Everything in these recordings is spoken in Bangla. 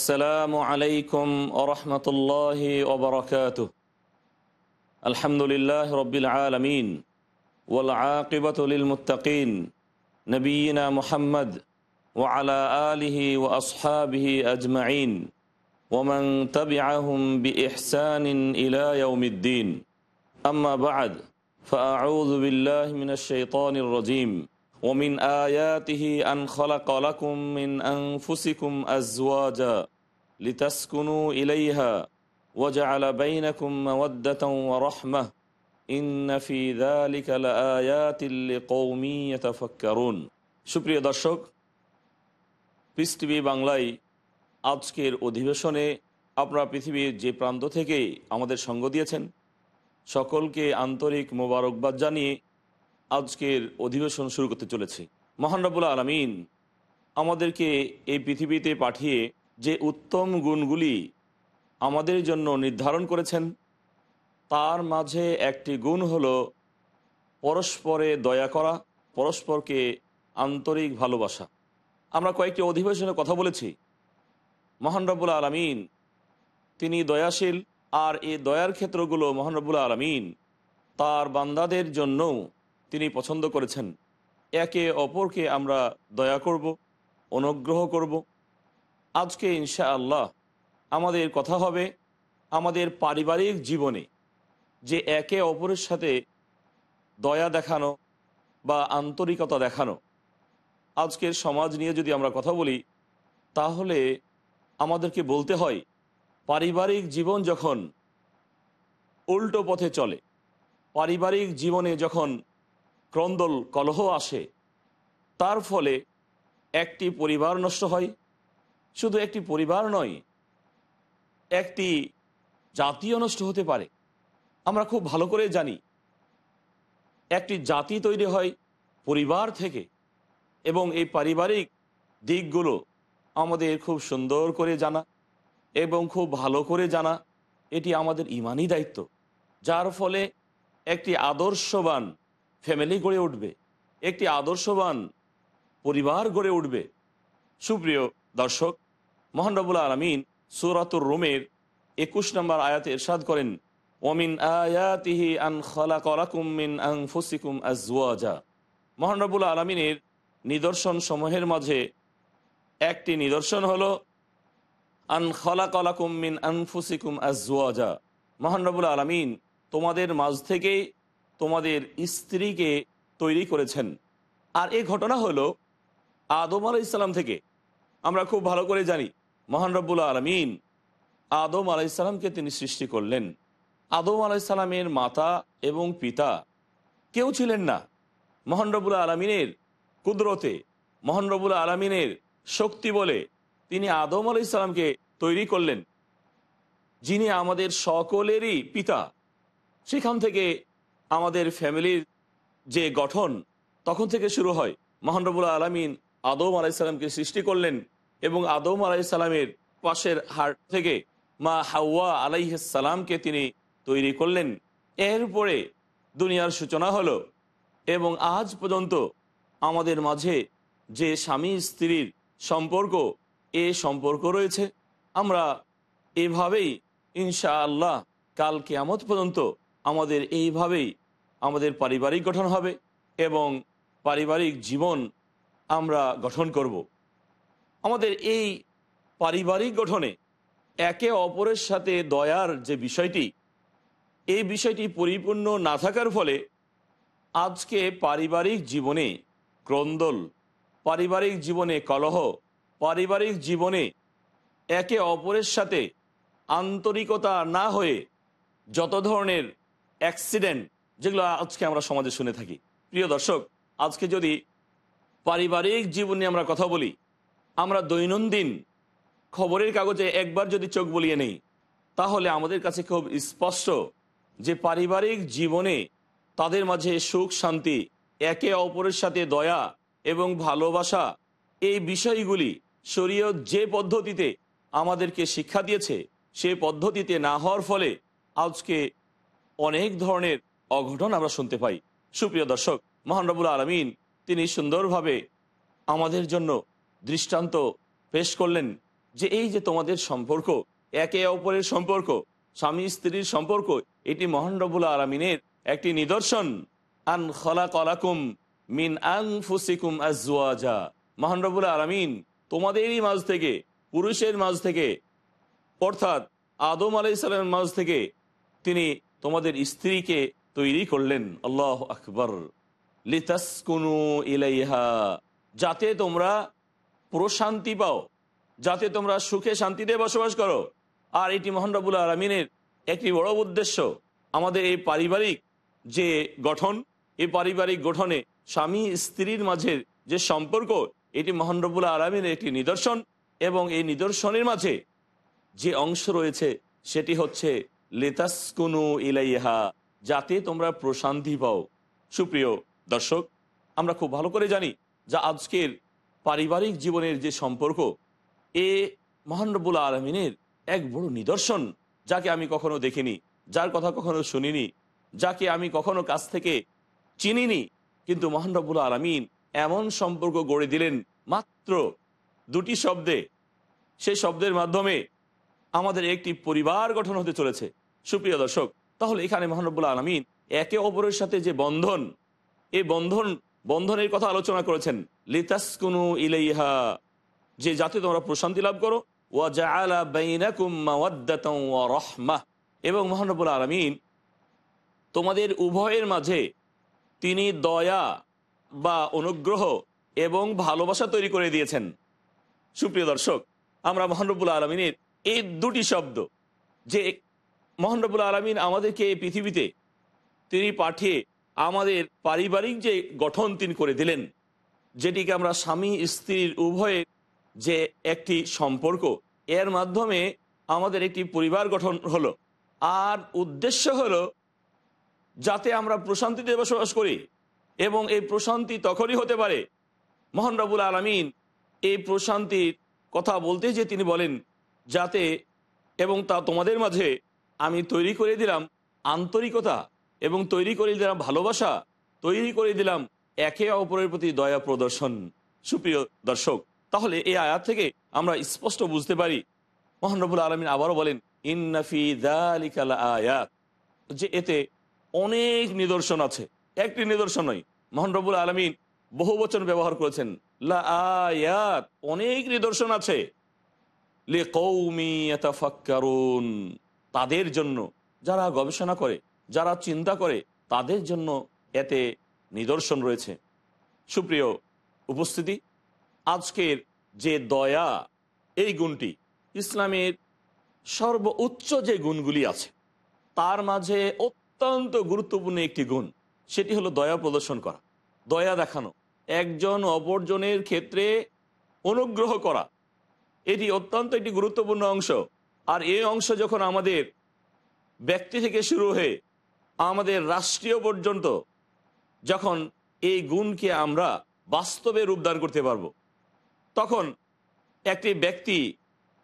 السلام عليكم ورحمة الله وبركاته. الحمد لله رب العالمين والعاقبة للمتقين. نبينا محمد وعلى آله وأصحابه أجمعين. ومن تبعهم بإحسان إلى يوم الدين. أما بعد فأعوذ بالله من الشيطان الرجيم. ومن آياته أن خلق لكم من أنفسكم أزواجا لتسكنوا إليها وجعل بينكم مودة ورحمة إن في ذلك لآيات لقوم يتفكرون সুপ্রিয় দর্শক পিস টিভি বাংলায় আজকের অধিবেশনে আপনারা পৃথিবীর যে প্রান্ত থেকে আমাদের সঙ্গ দিয়েছেন সকলকে আন্তরিক মোবারকবাদ জানিয়ে আজকের অধিবেশন শুরু করতে চলেছি। মহানরবুল আলমিন আমাদেরকে এই পৃথিবীতে পাঠিয়ে যে উত্তম গুণগুলি আমাদের জন্য নির্ধারণ করেছেন, তার মাঝে একটি গুণ হল পরস্পরে দয়া করা, পরস্পরকে আন্তরিক ভালোবাসা। আমরা কয়েকটি অধিবেশনে কথা বলেছি। মহানরবুল আলমিন তিনি দয়াশীল, আর এই দয়ার ক্ষেত্রগুলো মহানরবুল আলমিন তার বান্দাদের জন্যও তিনি পছন্দ করেছেন। একে অপরকে আমরা দয়া করব, অনুগ্রহ করব। আজকে ইনশা আল্লাহ আমাদের কথা হবে আমাদের পারিবারিক জীবনে যে একে অপরের সাথে দয়া দেখানো বা আন্তরিকতা দেখানো। আজকের সমাজ নিয়ে যদি আমরা কথা বলি, তাহলে আমাদেরকে বলতে হয়, পারিবারিক জীবন যখন উল্টো পথে চলে, পারিবারিক জীবনে যখন ক্রন্দল কলহ আসে। তার ফলে একটি পরিবার নষ্ট হয়। শুধু একটি পরিবার নয়, একটি জাতীয় নষ্ট হতে পারে। আমরা খুব ভালো করে জানি, একটি জাতি তৈরি হয় পরিবার থেকে এবং এই পারিবারিক দিকগুলো আমাদের খুব সুন্দর করে জানা এবং খুব ভালো করে জানা। এটি আমাদের ইমানই দায়িত্ব, যার ফলে একটি আদর্শবান ফ্যামিলি গড়ে উঠবে, একটি আদর্শবান পরিবার গড়ে উঠবে। সুপ্রিয় দর্শক মোহানরবুল আলমিন সুরাতুর রোমের একুশ নম্বর আয়াতে এরশাদ করেন, ওমিন আয়াতিহি আন খলা কলাকুম মিন আং ফুসিকুম আজওয়াজা মহানরবুল আলমিনের নিদর্শন সমূহের মাঝে একটি নিদর্শন হলো, আন খলা কলাকুম মিন আনফুসিকুম আজওয়াজা। মহানরবুল আলমিন তোমাদের মাঝ থেকেই তোমাদের স্ত্রীকে তৈরি করেছেন। আর এই ঘটনা হলো আদম আলাই ইসলাম থেকে। আমরা খুব ভালো করে জানি, মহান রব্বুল আলমিন আদম আলাইসাল্লামকে তিনি সৃষ্টি করলেন। আদম আলাইসাল্লামের মাতা এবং পিতা কেউ ছিলেন না। মহান রব্বুল আলমিনের কুদরতে, মহান রব্বুল আলমিনের শক্তি বলে তিনি আদম আলাইসাল্লামকে তৈরি করলেন। যিনি আমাদের সকলেরই পিতা, সেখান থেকে আমাদের ফ্যামিলির যে গঠন, তখন থেকে শুরু হয়। মহানরবুল আলমিন আদম আলাইসাল্লামকে সৃষ্টি করলেন এবং আদম আলাইসাল্লামের পাশের হাট থেকে মা হাওয়া আলাইসালামকে তিনি তৈরি করলেন। এরপরে দুনিয়ার সূচনা হলো এবং আজ পর্যন্ত আমাদের মাঝে যে স্বামী স্ত্রীর সম্পর্ক, এ সম্পর্ক রয়েছে। আমরা এভাবেই ইনশা আল্লাহ কাল কেয়ামত পর্যন্ত আমাদের এইভাবেই আমাদের পারিবারিক গঠন হবে এবং পারিবারিক জীবন আমরা গঠন করব। আমাদের এই পারিবারিক গঠনে একে অপরের সাথে দয়ার যে বিষয়টি, এই বিষয়টি পরিপূর্ণ না থাকার ফলে আজকে পারিবারিক জীবনে ক্রন্দল, পারিবারিক জীবনে কলহ, পারিবারিক জীবনে একে অপরের সাথে আন্তরিকতা না হয়ে যত ধরনের অ্যাক্সিডেন্ট যেগুলো আজকে আমরা সমাজে শুনে থাকি। প্রিয় দর্শক, আজকে যদি পারিবারিক জীবন নিয়ে আমরা কথা বলি, আমরা দৈনন্দিন খবরের কাগজে একবার যদি চোখ বলিয়ে নেই, তাহলে আমাদের কাছে খুব স্পষ্ট যে পারিবারিক জীবনে তাদের মাঝে সুখ, শান্তি, একে অপরের সাথে দয়া এবং ভালোবাসা এই বিষয়গুলি শরীয়ত যে পদ্ধতিতে আমাদেরকে শিক্ষা দিয়েছে, সে পদ্ধতিতে না হওয়ার ফলে আজকে অনেক ধরনের অঘটন আমরা শুনতে পাই। সুপ্রিয় দর্শক মহানরবুল আলমিন, তিনি সুন্দরভাবে আমাদের জন্য দৃষ্টান্ত পেশ করলেন যে এই যে তোমাদের সম্পর্ক, একে অপরের সম্পর্ক, স্বামী স্ত্রীর সম্পর্ক, এটি মহান রবুল আলমিনের একটি নিদর্শন। আন খলা কলাকুম মিন আং ফুসিকুম আজওয়াজা। মহান রবুল আলমিন, তোমাদেরই মাঝ থেকে, পুরুষের মাঝ থেকে, অর্থাৎ আদম আলাইসালামের মাঝ থেকে, তিনি তোমাদের স্ত্রীকে তৈরি করলেন, আল্লাহ আকবর। লিতাসকুনু ইলাইহা, যাতে তোমরা প্রশান্তি পাও, যাতে তোমরা সুখে শান্তিতে বসবাস করো। আর এটি মোহান রবুল আলমিনের একটি বড় উদ্দেশ্য। আমাদের এই পারিবারিক যে গঠন, এই পারিবারিক গঠনে স্বামী স্ত্রীর মাঝের যে সম্পর্ক, এটি মোহান রবুল আলমিনের একটি নিদর্শন এবং এই নিদর্শনের মাঝে যে অংশ রয়েছে, সেটি হচ্ছে লেতাসকুনু ইলাইহা। যাতে তোমরা প্রশান্তি পাও। সুপ্রিয় দর্শক, আমরা খুব ভালো করে জানি যা আজকের পারিবারিক জীবনের যে সম্পর্ক, এ মহানরবুল আলমিনের এক বড় নিদর্শন, যাকে আমি কখনো দেখিনি, যার কথা কখনো শুনিনি, যাকে আমি কখনো কাছ থেকে চিনিনি। কিন্তু মহানরবুল আলমিন এমন সম্পর্ক গড়ে দিলেন মাত্র দুটি শব্দে। সেই শব্দের মাধ্যমে আমাদের একটি পরিবার গঠন হতে চলেছে। সুপ্রিয় দর্শক তাহলে এখানে মহানবুল আলমিন একে অপরের সাথে যে বন্ধন, এই বন্ধন, বন্ধনের কথা আলোচনা করেছেন, লিতাসকুনু ইলাইহা, যে যাতে তোমরা প্রশান্তি লাভ করো, ওয়া এবং মহানবুল আলমিন তোমাদের উভয়ের মাঝে তিনি দয়া বা অনুগ্রহ এবং ভালোবাসা তৈরি করে দিয়েছেন। সুপ্রিয় দর্শক, আমরা মহানবুল আলমিনের এই দুটি শব্দ, যে মহানবুল আলমিন আমাদেরকে এই পৃথিবীতে তিনি পাঠিয়ে আমাদের পারিবারিক যে গঠন তিনি করে দিলেন, যেটিকে আমরা স্বামী স্ত্রীর উভয়ের যে একটি সম্পর্ক, এর মাধ্যমে আমাদের একটি পরিবার গঠন হলো। আর উদ্দেশ্য হলো যাতে আমরা প্রশান্তিতে বসবাস করি এবং এই প্রশান্তি তখনই হতে পারে। মোহন আলমিন এই প্রশান্তির কথা বলতে যে তিনি বলেন, যাতে এবং তা তোমাদের মাঝে আমি তৈরি করে দিলাম আন্তরিকতা এবং তৈরি করে দিলাম ভালোবাসা, তৈরি করে দিলাম একে অপরের প্রতি দয়া প্রদর্শন। সুপ্রিয় দর্শক, তাহলে এই আয়াত থেকে আমরা স্পষ্ট বুঝতে পারি। মোহানবুল আলমিন আবারও বলেন ইন্নাফি দালিকাল আয়াত যে এতে অনেক নিদর্শন আছে। একটি নিদর্শন নয় মোহানরবুল আলমিন বহু বচন ব্যবহার করেছেন। লা আয়াত অনেক নিদর্শন আছে। লে কৌমি তাদের জন্য যারা গবেষণা করে, যারা চিন্তা করে, তাদের জন্য এতে নিদর্শন রয়েছে। সুপ্রিয় উপস্থিতি, আজকের যে দয়া, এই গুণটি ইসলামের সর্বোচ্চ যে গুণগুলি আছে, তার মাঝে অত্যন্ত গুরুত্বপূর্ণ একটি গুণ, সেটি হলো দয়া প্রদর্শন করা, দয়া দেখানো, একজন অপরজনের ক্ষেত্রে অনুগ্রহ করা। এটি অত্যন্ত একটি গুরুত্বপূর্ণ অংশ। আর এই অংশ যখন আমাদের ব্যক্তি থেকে শুরু হয়ে আমাদের রাষ্ট্রীয় পর্যন্ত যখন এই গুণকে আমরা বাস্তবে রূপদান করতে পারব, তখন একটি ব্যক্তি,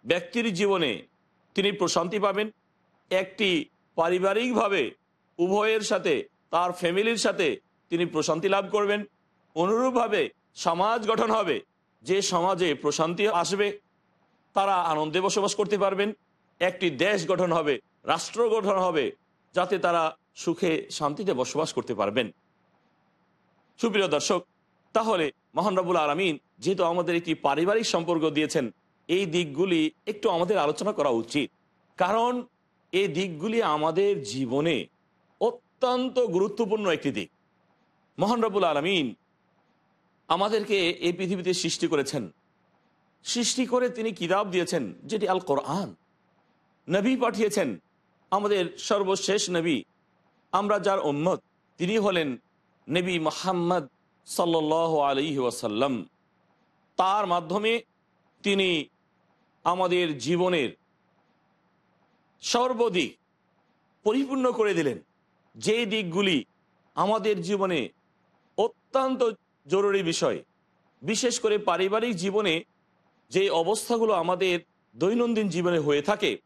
ব্যক্তির জীবনে তিনি প্রশান্তি পাবেন, একটি পারিবারিকভাবে উভয়ের সাথে, তার ফ্যামিলির সাথে তিনি প্রশান্তি লাভ করবেন। অনুরূপভাবে সমাজ গঠন হবে, যে সমাজে প্রশান্তি আসবে, তারা আনন্দে বসবাস করতে পারবেন। একটি দেশ গঠন হবে, রাষ্ট্র গঠন হবে, যাতে তারা সুখে শান্তিতে বসবাস করতে পারবেন। সুপ্রিয় দর্শক, তাহলে মহানরবুল আলমিন যেহেতু আমাদের একটি পারিবারিক সম্পর্ক দিয়েছেন, এই দিকগুলি একটু আমাদের আলোচনা করা উচিত। কারণ এই দিকগুলি আমাদের জীবনে অত্যন্ত গুরুত্বপূর্ণ একটি দিক। মহানরবুল আলমিন আমাদেরকে এই পৃথিবীতে সৃষ্টি করেছেন। সৃষ্টি করে তিনি কিতাব দিয়েছেন, যেটি আল কোরআন নবী পাঠিয়েছেন, আমাদের সর্বশেষ নবী। আমরা যার উম্মত, তিনি হলেন নবী মোহাম্মদ সাল্ল আলহি ওয়াসাল্লাম। তার মাধ্যমে তিনি আমাদের জীবনের সর্বদিক পরিপূর্ণ করে দিলেন। যে দিকগুলি আমাদের জীবনে অত্যন্ত জরুরি বিষয়, বিশেষ করে পারিবারিক জীবনে যে অবস্থাগুলো আমাদের দৈনন্দিন জীবনে হয়ে থাকে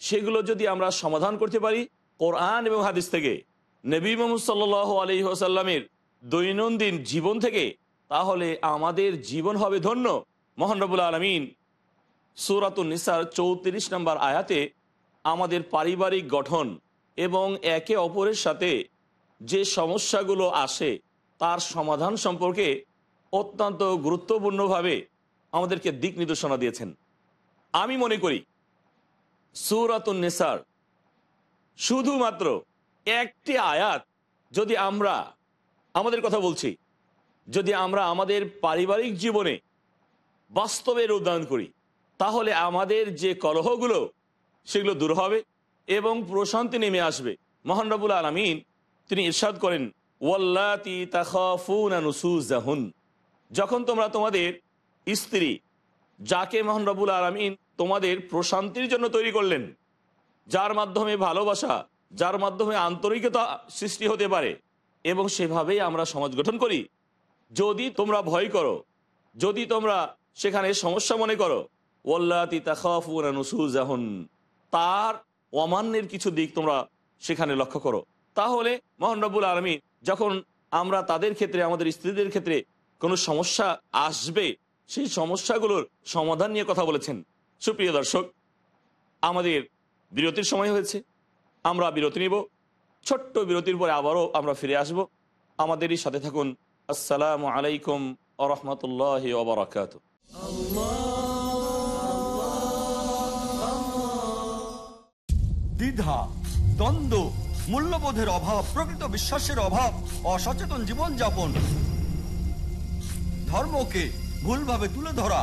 সেগুলো যদি আমরা সমাধান করতে পারি, কোরআন এবং হাদিস থেকে, নবী মোহাম্মদ সাল্ল আলী আসাল্লামের দৈনন্দিন জীবন থেকে, তাহলে আমাদের জীবন হবে ধন্য। মোহানরবুল আলমিন সুরাতুল নিসার চৌত্রিশ নম্বর আয়াতে আমাদের পারিবারিক গঠন এবং একে অপরের সাথে যে সমস্যাগুলো আসে, তার সমাধান সম্পর্কে অত্যন্ত গুরুত্বপূর্ণভাবে আমাদেরকে দিক নির্দেশনা দিয়েছেন। আমি মনে করি সুরাতুন নেসার। শুধুমাত্র একটি আয়াত যদি আমরা, আমাদের কথা বলছি, যদি আমরা আমাদের পারিবারিক জীবনে বাস্তবে রূপদান করি, তাহলে আমাদের যে কলহগুলো, সেগুলো দূর হবে এবং প্রশান্তি নেমে আসবে। মোহানরবুল আলমিন তিনি ইরশাদ করেন, ওয়াল্লাতি যখন তোমরা তোমাদের স্ত্রী, যাকে মোহন রবুল আলমিন তোমাদের প্রশান্তির জন্য তৈরি করলেন, যার মাধ্যমে ভালোবাসা, যার মাধ্যমে আন্তরিকতা সৃষ্টি হতে পারে, এবং সেভাবেই আমরা সমাজ গঠন করি। যদি তোমরা ভয় করো, যদি তোমরা সেখানে সমস্যা মনে করো ওল্লাতি তাহুন তার অমান্যের কিছু দিক তোমরা সেখানে লক্ষ্য করো। তাহলে মোহন রব্বুল আলমী যখন আমরা তাদের ক্ষেত্রে, আমাদের স্ত্রীদের ক্ষেত্রে কোনো সমস্যা আসবে, সেই সমস্যাগুলোর সমাধান নিয়ে কথা বলেছেন। সুপ্রিয় দর্শক, আমাদের বিরতির সময় হয়েছে। আমরা বিরতি নিব। ছোট্ট বিরতির পরে আবারও আমরা ফিরে আসব। আমাদেরই সাথে থাকুন। আসসালামু আলাইকুম আ রহমতুল্লাহ ওবরাকাত দ্বিধা, দ্বন্দ্ব, মূল্যবোধের অভাব, প্রকৃত বিশ্বাসের অভাব, অসচেতন জীবনযাপন, ধর্মকে ভুলভাবে তুলে ধরা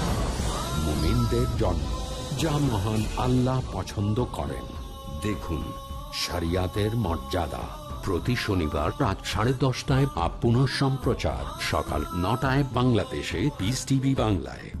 মুমিনদের জন্ম যা মহান আল্লাহ পছন্দ করেন। দেখুন, শরিয়াতের মর্যাদা। প্রতি শনিবার রাত সাড়ে দশটায় বা সম্প্রচার সকাল নটায় বাংলাদেশে পিস টিভি বাংলায়।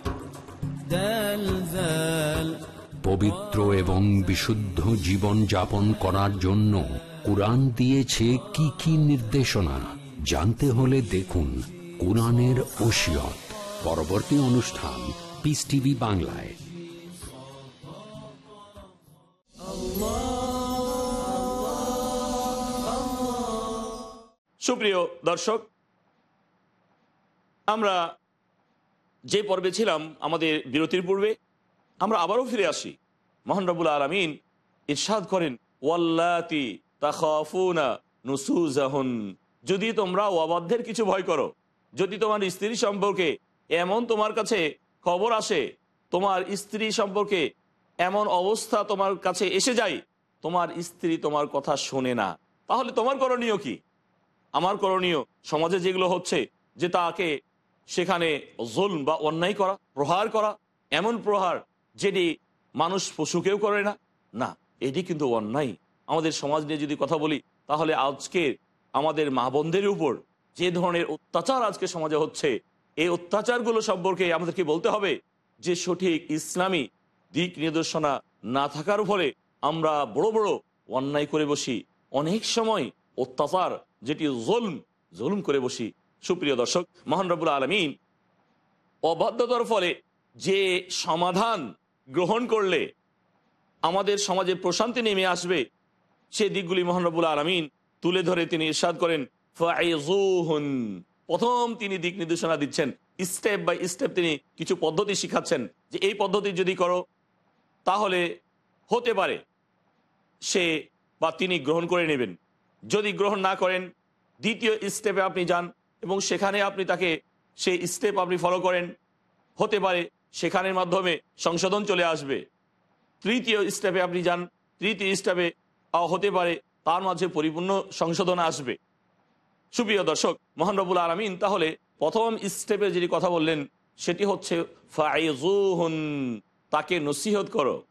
পবিত্র এবং বিশুদ্ধ জীবন যাপন করার জন্য কোরআন দিয়েছে কি কি নির্দেশনা? জানতে হলে দেখুন কোরআনের ওসিয়ত। পরবর্তী অনুষ্ঠান পিস টিভি বাংলায়। সুপ্রিয় দর্শক আমরা যে পর্বে ছিলাম আমাদের বিরতির পূর্বে, আমরা আবারও ফিরে আসি। মোহান রবুল আলমিন ইরশাদ করেন, ওয়াল্লাতি তাখাফুনা যদি তোমরা অবাধ্যের কিছু ভয় করো, যদি তোমার স্ত্রী সম্পর্কে এমন তোমার কাছে খবর আসে, তোমার স্ত্রী সম্পর্কে এমন অবস্থা তোমার কাছে এসে যায়, তোমার স্ত্রী তোমার কথা শোনে না। তাহলে তোমার করণীয় কি? আমার করণীয় সমাজে যেগুলো হচ্ছে যে তাকে সেখানে জুল বা অন্যায় করা, প্রহার করা, এমন প্রহার যেটি মানুষ পশুকেও করে না। না, এটি কিন্তু অন্যায়। আমাদের সমাজ নিয়ে যদি কথা বলি, তাহলে আজকে আমাদের মা বোনদের উপর যে ধরনের অত্যাচার আজকে সমাজে হচ্ছে, এই অত্যাচারগুলো সম্পর্কে আমাদেরকে বলতে হবে যে সঠিক ইসলামী দিক নির্দেশনা না থাকার ফলে আমরা বড় বড় অন্যায় করে বসি। অনেক সময় অত্যাচার, যেটি জুলম, জুলুম করে বসি। সুপ্রিয় দর্শক, মহান রবুল আলমিন অবাধ্যতার ফলে যে সমাধান গ্রহণ করলে আমাদের সমাজে প্রশান্তি নেমে আসবে, সে দিকগুলি মহানবুল আলমিন তুলে ধরে তিনি ইরশাদ করেন ফাইজুহুন প্রথম তিনি দিক নির্দেশনা দিচ্ছেন, স্টেপ বাই স্টেপ তিনি কিছু পদ্ধতি শিখাচ্ছেন যে এই পদ্ধতি যদি করো, তাহলে হতে পারে সে বা তিনি গ্রহণ করে নেবেন। যদি গ্রহণ না করেন, দ্বিতীয় স্টেপে আপনি যান এবং সেখানে আপনি তাকে সেই স্টেপ আপনি ফলো করেন। হতে পারে সেখানের মাধ্যমে সংশোধন চলে আসবে। তৃতীয় স্টেপে আপনি যান। তৃতীয় স্টেপে হতে পারে তার মাঝে পরিপূর্ণ সংশোধন আসবে। সুপ্রিয় দর্শক, মোহান রবুল আলমিন, তাহলে প্রথম স্টেপে যিনি কথা বললেন, সেটি হচ্ছে ফাইজুহুন তাকে নসিহত করো।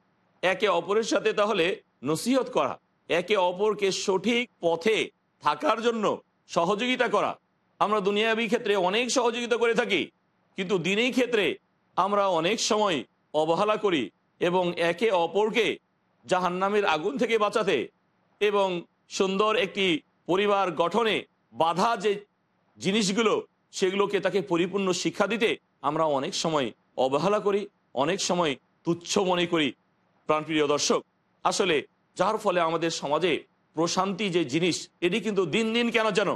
একে অপরের সাথে তাহলে নসিহত করা। একে অপরকে সঠিক পথে থাকার জন্য সহযোগিতা করা। আমরা দুনিয়াবী ক্ষেত্রে অনেক সহযোগিতা করে থাকি, কিন্তু দিনেই ক্ষেত্রে আমরা অনেক সময় অবহেলা করি এবং একে অপরকে জাহান্নামের আগুন থেকে বাঁচাতে এবং সুন্দর একটি পরিবার গঠনে বাধা যে জিনিসগুলো, সেগুলোকে তাকে পরিপূর্ণ শিক্ষা দিতে আমরা অনেক সময় অবহেলা করি, অনেক সময় তুচ্ছ মনে করি। প্রাণপ্রিয় দর্শক, আসলে যার ফলে আমাদের সমাজে প্রশান্তি যে জিনিস, এটি কিন্তু দিন দিন কেন যেন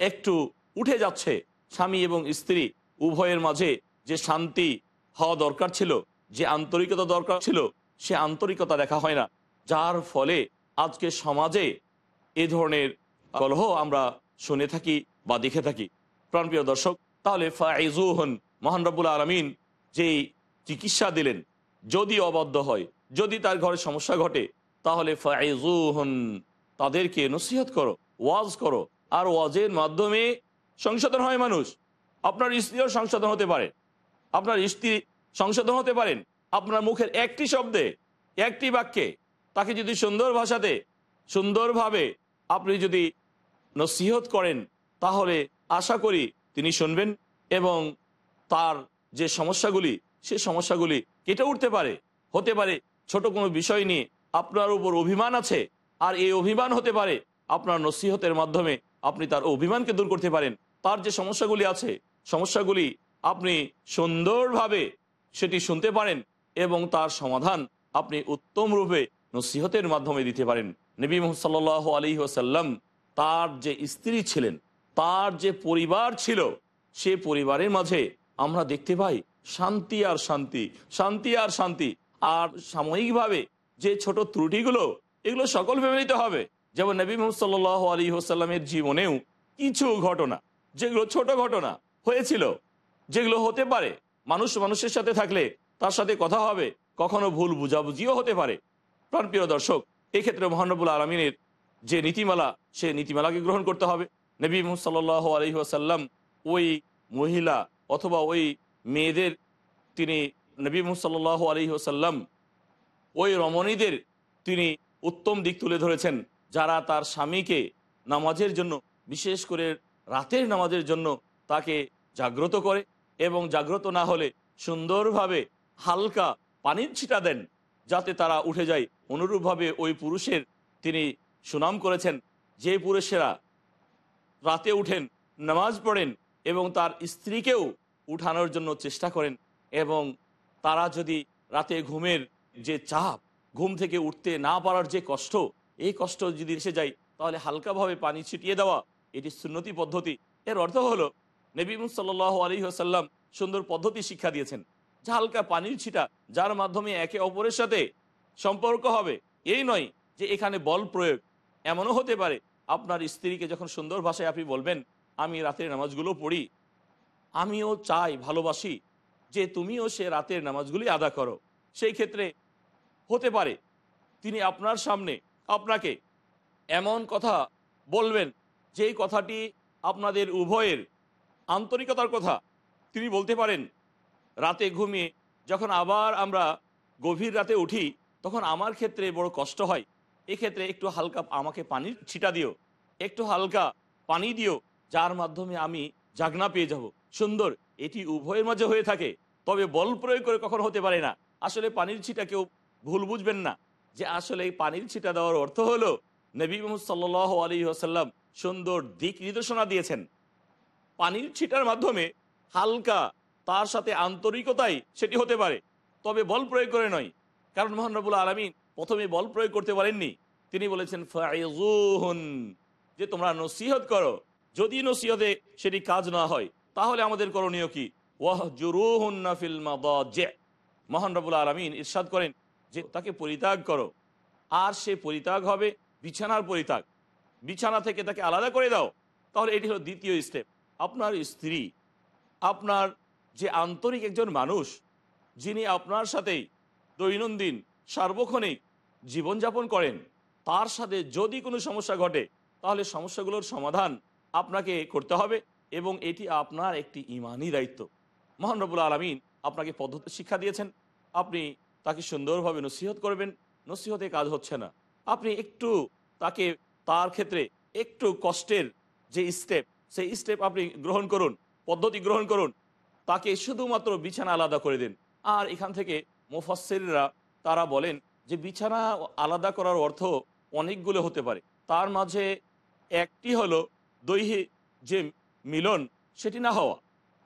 একটু উঠে যাচ্ছে। স্বামী এবং স্ত্রী উভয়ের মাঝে যে শান্তি হওয়া দরকার ছিল, যে আন্তরিকতা দরকার ছিল, সে আন্তরিকতা দেখা হয় না। যার ফলে আজকে সমাজে এ ধরনের কলহ আমরা শুনে থাকি বা দেখে থাকি। প্রাণপ্রিয় দর্শক, তাহলে ফাইজুহন, মহান রব্বুল আলমিন যেই চিকিৎসা দিলেন, যদি অবাধ্য হয়, যদি তার ঘরে সমস্যা ঘটে, তাহলে ফাইজুহন, তাদেরকে নসিহত করো, ওয়াজ করো। আর ওয়াজের মাধ্যমে সংশোধন হয় মানুষ। আপনার স্ত্রীও সংশোধন হতে পারে। আপনার স্ত্রী সংশোধন হতে পারেন। আপনার মুখের একটি শব্দে, একটি বাক্যে তাকে যদি সুন্দর ভাষাতে, সুন্দরভাবে আপনি যদি নসিহত করেন, তাহলে আশা করি তিনি শুনবেন এবং তার যে সমস্যাগুলি, সে সমস্যাগুলি কেটে উঠতে পারে। হতে পারে ছোট কোনো বিষয় নিয়ে আপনার উপর অভিমান আছে, আর এই অভিমান হতে পারে আপনার নসিহতের মাধ্যমে আপনি তার অভিমানকে দূর করতে পারেন। তার যে সমস্যাগুলি আছে, সমস্যাগুলি আপনি সুন্দরভাবে সেটি শুনতে পারেন এবং তার সমাধান আপনি উত্তম রূপে নসিহতের মাধ্যমে দিতে পারেন। নবী মোহাম্মদ আলী ওসাল্লাম তার যে স্ত্রী ছিলেন, তার যে পরিবার ছিল, সে পরিবারের মাঝে আমরা দেখতে পাই শান্তি আর শান্তি শান্তি আর শান্তি। আর সাময়িকভাবে যে ছোট ত্রুটিগুলো, এগুলো সকল নিতে হবে। যেমন নবী মোহাম্মদ সাল্লাহ আলী হোসাল্লামের জীবনেও কিছু ঘটনা যেগুলো ছোট ঘটনা হয়েছিল, যেগুলো হতে পারে। মানুষ মানুষের সাথে থাকলে তার সাথে কথা হবে, কখনো ভুল বুঝাবুঝিও হতে পারে। প্রাণপ্রিয় দর্শক, এক্ষেত্রে মহানবুল আলমিনের যে নীতিমালা সে নীতিমালাকে গ্রহণ করতে হবে। নবী মোহাম্মদ সাল্লাহ আলহিহাসাল্লাম ওই মহিলা অথবা ওই মেয়েদের, তিনি নবী মোহাম্মদ সাল্লাহ আলহিহাসাল্লাম ওই রমণীদের তিনি উত্তম দিক তুলে ধরেছেন, যারা তার স্বামীকে নামাজের জন্য বিশেষ করে রাতের নামাজের জন্য তাকে জাগ্রত করে এবং জাগ্রত না হলে সুন্দরভাবে হালকা পানির ছিটা দেন যাতে তারা উঠে যায়। অনুরূপভাবে ওই পুরুষের তিনি সুনাম করেছেন। যে পুরুষেরা রাতে উঠেন, নামাজ পড়েন এবং তার স্ত্রীকেও উঠানোর জন্য চেষ্টা করেন এবং তারা যদি রাতে ঘুমের যে চাপ, ঘুম থেকে উঠতে না পারার যে কষ্ট, এই কষ্ট যদি এসে যায়, তাহলে হালকাভাবে পানি ছিটিয়ে দেওয়া এটি সুন্নতি পদ্ধতি। এর অর্থ হলো, নবী সাল আলী আসাল্লাম সুন্দর পদ্ধতি শিক্ষা দিয়েছেন। যে হালকা পানির ছিটা, যার মাধ্যমে একে অপরের সাথে সম্পর্ক হবে। এই নয় যে এখানে বল প্রয়োগ। এমনও হতে পারে, আপনার স্ত্রীকে যখন সুন্দর ভাষায় আপনি বলবেন, আমি রাতের নামাজগুলো পড়ি। আমিও চাই, ভালোবাসি যে তুমিও সে রাতের নামাজগুলি আদা করো। সেই ক্ষেত্রে হতে পারে, তিনি আপনার সামনে আপনাকে এমন কথা বলবেন যেই কথাটি আপনাদের উভয়ের আন্তরিকতার কথা তিনি বলতে পারেন, রাতে ঘুমিয়ে যখন আবার আমরা গভীর রাতে উঠি, তখন আমার ক্ষেত্রে বড় কষ্ট হয়। এক্ষেত্রে একটু হালকা আমাকে পানির ছিটা দিও, একটু হালকা পানি দিও, যার মাধ্যমে আমি জাগনা পেয়ে যাব। সুন্দর, এটি উভয়ের মাঝে হয়ে থাকে, তবে বল প্রয়োগ করে কখনো হতে পারে না। আসলে পানির ছিটা কেউ ভুল বুঝবেন না। যে আসলে এই পানির ছিটা দেওয়ার অর্থ হলো, নবী মোহাম্মদ সাল্লাহ আলী আসাল্লাম সুন্দর দিক নির্দেশনা দিয়েছেন। পানির ছিটার মাধ্যমে হালকা, তার সাথে আন্তরিকতাই সেটি হতে পারে। তবে বল প্রয়োগ করে নয়। কারণ মোহানবুল আলমিন প্রথমে বল প্রয়োগ করতে পারেননি তিনি বলেছেন ফাইজুহুন যে তোমরা নসিহত করো। যদি নসিহতে সেটি কাজ না হয়, তাহলে আমাদের করণীয় কি? ওয়াহ জুরুহুন্নাফিল মাদাজে। মহান রবুল আলমিন ইরশাদ করেন যে, তাকে পরিত্যাগ করো। আর সে পরিত্যাগ হবে বিছানার পরিত্যাগ। বিছানা থেকে তাকে আলাদা করে দাও, তাহলে এটি হলো দ্বিতীয় স্টেপ আপনার স্ত্রী, আপনার যে আন্তরিক একজন মানুষ, যিনি আপনার সাথেই দৈনন্দিন, সার্বক্ষণিক জীবনযাপন করেন, তার সাথে যদি কোনো সমস্যা ঘটে, তাহলে সমস্যাগুলোর সমাধান আপনাকে করতে হবে এবং এটি আপনার একটি ইমানই দায়িত্ব। মহান রবুল আলমিন আপনাকে পদ্ধতি শিক্ষা দিয়েছেন। আপনি তাকে সুন্দরভাবে নসিহত করবেন। নসিহতে কাজ হচ্ছে না। আপনি একটু তাকে তার ক্ষেত্রে একটু কষ্টের যে স্টেপ সেই স্টেপ আপনি গ্রহণ করুন, পদ্ধতি গ্রহণ করুন, তাকে শুধুমাত্র বিছানা আলাদা করে দিন। আর এখান থেকে মুফাসসিররা তারা বলেন যে বিছানা আলাদা করার অর্থ অনেকগুলো হতে পারে। তার মাঝে একটি হলো দৈহিক যে মিলন, সেটি না হওয়া।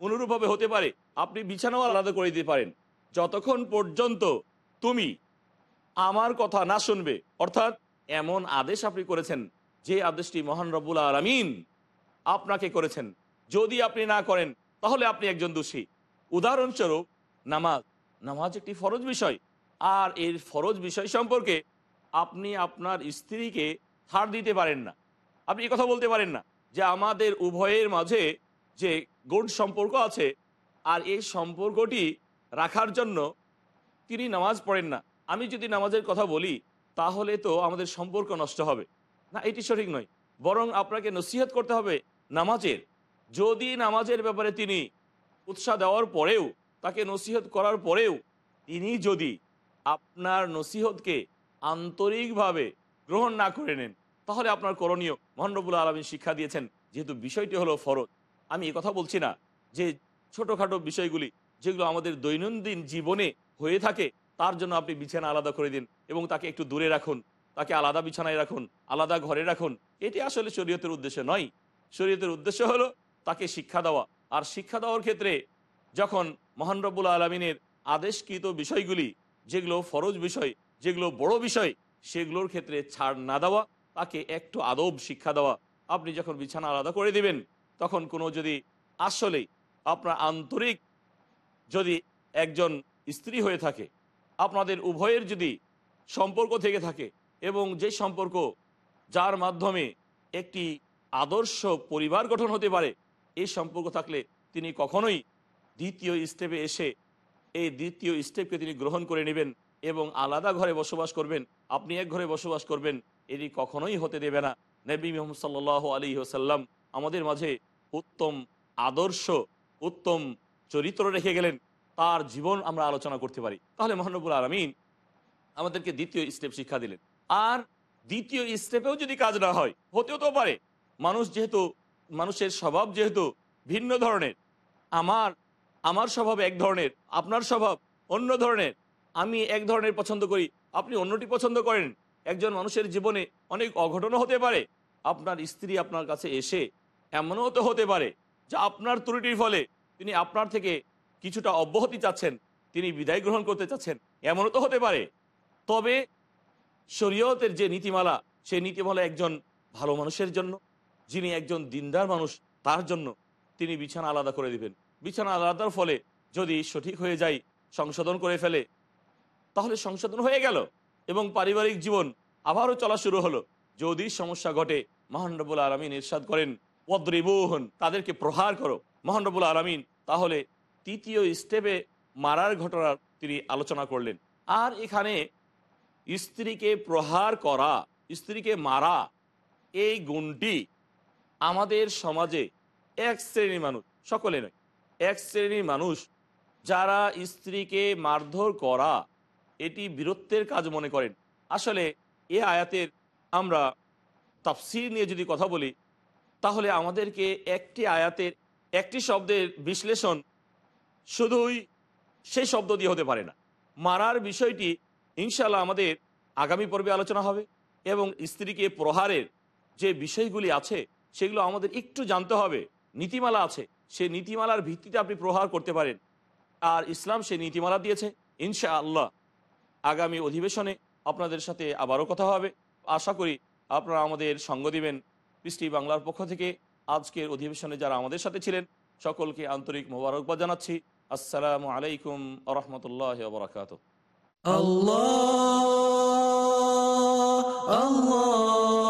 অনুরূপভাবে হতে পারে, আপনি বিছানাও আলাদা করে দিতে পারেন। যতক্ষণ পর্যন্ত তুমি আমার কথা না শুনবে, অর্থাৎ এমন আদেশ আপনি করেছেন যে আদেশটি মহান রব্বুল আলমিন আপনাকে করেছেন। যদি আপনি না করেন, তাহলে আপনি একজন দোষী। উদাহরণস্বরূপ, নামাজ। নামাজ একটি ফরজ বিষয়। আর এর ফরজ বিষয় সম্পর্কে আপনি আপনার স্ত্রীকে হার দিতে পারেন না। আপনি কথা বলতে পারেন না যে আমাদের উভয়ের মাঝে যে গোড সম্পর্ক আছে, আর এই সম্পর্কটি রাখার জন্য তিনি নামাজ পড়েন না। আমি যদি নামাজের কথা বলি তাহলে তো আমাদের সম্পর্ক নষ্ট হবে। না, এটি সঠিক নয়। বরং আপনাকে নসিহত করতে হবে নামাজের। যদি নামাজের ব্যাপারে তিনি উৎসাহ দেওয়ার পরেও, তাকে নসিহত করার পরেও তিনি যদি আপনার নসিহতকে আন্তরিকভাবে গ্রহণ না করে নেন, তাহলে আপনার করণীয় মহানরবুল আলমী শিক্ষা দিয়েছেন, যেহেতু বিষয়টি হলো ফরজ। আমি কথা বলছি না যে ছোটোখাটো বিষয়গুলি, যেগুলো আমাদের দৈনন্দিন জীবনে হয়ে থাকে তার জন্য আপনি বিছানা আলাদা করে দিন এবং তাকে একটু দূরে রাখুন, তাকে আলাদা বিছানায় রাখুন, আলাদা ঘরে রাখুন। এটি আসলে শরীয়তের উদ্দেশ্য নয়। শরীয়তের উদ্দেশ্য হলো তাকে শিক্ষা দেওয়া। আর শিক্ষা দেওয়ার ক্ষেত্রে যখন মহান রব্বুল আলমিনের আদেশকৃত বিষয়গুলি, যেগুলো ফরজ বিষয়, যেগুলো বড় বিষয়, সেগুলোর ক্ষেত্রে ছাড় না দেওয়া, তাকে একটু আদব শিক্ষা দেওয়া। আপনি যখন বিছানা আলাদা করে দিবেন, তখন কোনো যদি আসলেই আপনার আন্তরিক যদি একজন স্ত্রী হয়ে থাকে আপনাদের উভয়ের যদি সম্পর্ক থেকে থাকে এবং যে সম্পর্ক যার মাধ্যমে একটি আদর্শ পরিবার গঠন হতে পারে এই সম্পর্ক থাকলে তিনি কখনোই দ্বিতীয় স্টেপে এসে এই দ্বিতীয় স্টেপকে তিনি গ্রহণ করে নেবেন এবং আলাদা ঘরে বসবাস করবেন, আপনি এক ঘরে বসবাস করবেন, এটি কখনোই হতে দেবে না। নবী মোহাম্মদ সাল্লাহ আলী ওসাল্লাম আমাদের মাঝে উত্তম আদর্শ, উত্তম চরিত্র রেখে গেলেন। তার জীবন আমরা আলোচনা করতে পারি। তাহলে মহানবুল আলমিন আমাদেরকে দ্বিতীয় স্টেপ শিক্ষা দিলেন। আর দ্বিতীয় স্টেপেও যদি কাজ না হয়, হতেও তো পারে। মানুষ যেহেতু, মানুষের স্বভাব যেহেতু ভিন্ন ধরনের, আমার আমার স্বভাব এক ধরনের, আপনার স্বভাব অন্য ধরনের, আমি এক ধরনের পছন্দ করি, আপনি অন্যটি পছন্দ করেন, একজন মানুষের জীবনে অনেক অঘটনও হতে পারে। আপনার স্ত্রী আপনার কাছে এসে এমনও তো হতে পারে যে আপনার ত্রুটির ফলে তিনি আপনার থেকে কিছুটা অব্যাহতি চাচ্ছেন, তিনি বিদায় গ্রহণ করতে চাচ্ছেন, এমনও তো হতে পারে। তবে শরীয়তের যে নীতিমালা, সেই নীতিমালা একজন ভালো মানুষের জন্য, যিনি একজন দিনদার মানুষ, তার জন্য তিনি বিছানা আলাদা করে দিবেন। বিছানা আলাদার ফলে যদি সঠিক হয়ে যায়, সংশোধন করে ফেলে, তাহলে সংশোধন হয়ে গেল এবং পারিবারিক জীবন আবারও চলা শুরু হলো। যদি সমস্যা ঘটে মহানরবুল আলমিন ইরশাদ করেন পদ্রিবুহন তাদেরকে প্রহার করো। মহানরবুল আলমিন, তাহলে তৃতীয় স্টেপে মারার ঘটনার তিনি আলোচনা করলেন। আর এখানে স্ত্রীকে প্রহার করা, স্ত্রীকে মারা, এই গুণটি আমাদের সমাজে এক শ্রেণির মানুষ, সকলে নয়, এক শ্রেণির মানুষ যারা স্ত্রীকে মারধর করা, এটি বীরত্বের কাজ মনে করেন। আসলে এ আয়াতের আমরা তাফসির নিয়ে যদি কথা বলি, তাহলে আমাদেরকে একটি আয়াতের একটি শব্দের বিশ্লেষণ শুধুই সেই শব্দ দিয়ে হতে পারে না। মারার বিষয়টি ইনশাল্লাহ আমাদের আগামী পর্বে আলোচনা হবে এবং স্ত্রীকে প্রহারের যে বিষয়গুলি আছে, সেগুলো আমাদের একটু জানতে হবে। নীতিমালা আছে, সেই নীতিমালার ভিত্তিতে আপনি প্রহার করতে পারেন। আর ইসলাম সেই নীতিমালা দিয়েছে। ইনশা আল্লাহ আগামী অধিবেশনে আপনাদের সাথে আবারও কথা হবে। আশা করি আপনারা আমাদের সঙ্গ দিবেন। পৃষ্টি বাংলার পক্ষ থেকে আজকের অধিবেশনে যারা আমাদের সাথে ছিলেন, সকলকে আন্তরিক মোবারকবাদ জানাচ্ছি। আসসালামু আলাইকুম আ রহমতুল্লাহ বরাকাত আমরা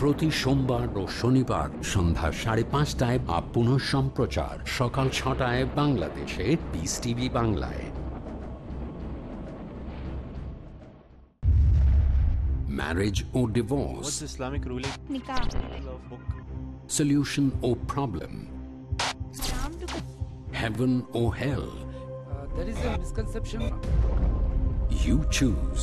প্রতি সোমবার ও শনিবার সন্ধ্যা সাড়ে পাঁচটায় বা পুনঃ সম্প্রচার সকাল ছটায় বাংলাদেশে পিস টিভি বাংলায় marriage O divorce Islamic ruling? Nikah. solution or problem heaven or hell there is a misconception. you choose